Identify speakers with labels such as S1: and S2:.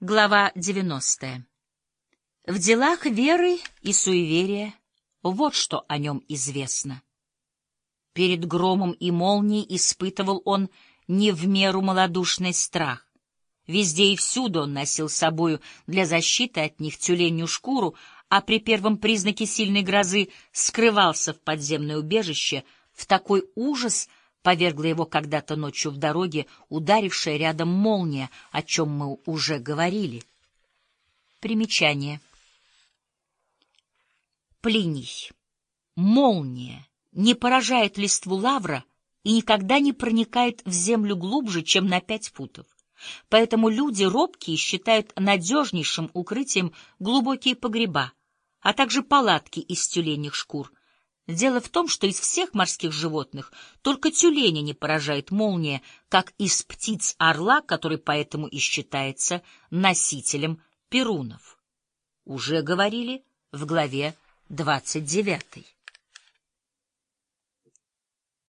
S1: Глава 90. В делах веры и суеверия вот что о нем известно. Перед громом и молнией испытывал он не в меру малодушный страх. Везде и всюду он носил с собою для защиты от них тюленью шкуру, а при первом признаке сильной грозы скрывался в подземное убежище. В такой ужас повергла его когда-то ночью в дороге ударившая рядом молния, о чем мы уже говорили. Примечание. Плиний. Молния не поражает листву лавра и никогда не проникает в землю глубже, чем на пять футов. Поэтому люди робкие считают надежнейшим укрытием глубокие погреба, а также палатки из тюленьих шкур, Дело в том, что из всех морских животных только тюленя не поражает молния, как из птиц орла, который поэтому и считается носителем перунов. Уже говорили в главе 29.